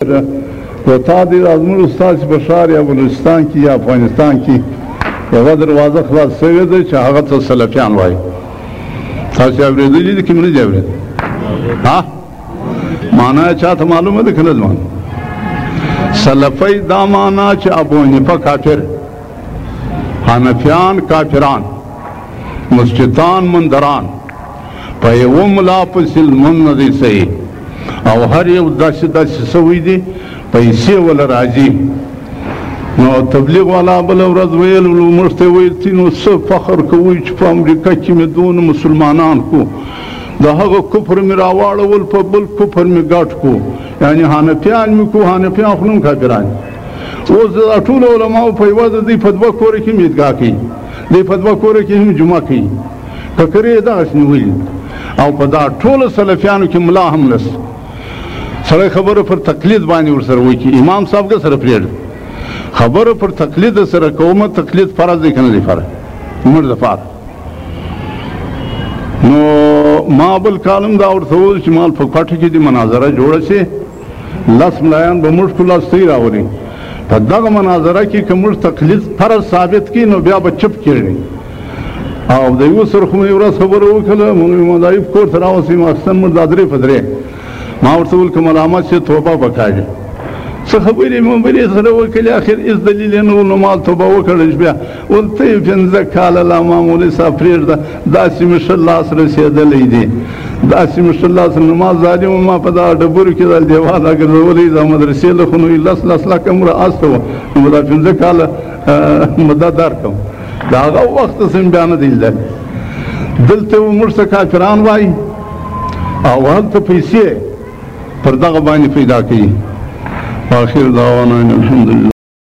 و تا دې زموږ استاد چې په یا بلوچستان کې یا افغانستان کې یوه دروازه خلاص شوې ده چې هغه ته سلفیان وایي تاسو اورېدلي دي که مې نه دي اورېدلي ها معنا یې چاته معلومه ده که نه ځوان سلفی دا معنا چې ابو حنیفه کافر حنفیان کافران مسجدان مندران په یوه ملا پسې لمونځ نه دی صحیح او هر یو داسې داسې سوی دی، پیسې ولا راځي؟ نو تبلیغ والا بل ورځ ویل موږ ته ویل چې نو څه فخر کوي چې په امریکا کې مې دونه مسلمانان کو. د هغه کفر مې راواړول، په بل کفر مې ګډ کو. یعنی حنفیان مې کو، حنفیان خو نوم کافران. اوس د ټول علماو په یوه د دې په دوه کور کې میدګاه کوي دې په دوه کور کې هم جمعه کوي ککرې دغسې نیولي او په دا ټولو سلفیانو کې ملا هم نس سړی خبره پر تقلید باندې ور ورسره وکړي امام صاحب که سره پرېږد خبره پر تقلید سره کومه تقلید فرض دی که نه دی فرض۔ زموږ دپاره نو، ما بل کالم دا ورته وویل چې مال په کوټه کې دې مناظره جوړه شي لس ملایان به موږ ټول لاستی راولي په دغه مناظره کې که موږ تقلید فرض ثابت کړي نو بیا به چپ کړي او د یو سره خو مې ورځ خبره وکړه مونږ مدایف کور ته راوسئ ماخستن موږ دا ما ورته ویل که ملامت شي، توبه وکړي څه خبرې مې بلې سره وکړې، اخر هېڅ دلیل یې نه نو ما توبه وکړل بیا ول ته پنځه کاله لا ما مولوي صاحب پرېږده. داسې مې ښه لاس رسېدلی دی. داسې مې ښه لاس نو ما ظالم ما په دغه ډبرو کې دا دیوال راګرځولی دا مدرسې له خو لس لس لکه مره استه وه. نو دا پنځه کاله مده درکړم د هغه وخت سم بیا نه دی لیدلی دلته موږ ته کافران وایي. او هلته پیسې پر دغه باندې پیدا کوي واخر دعوانا ان الحمد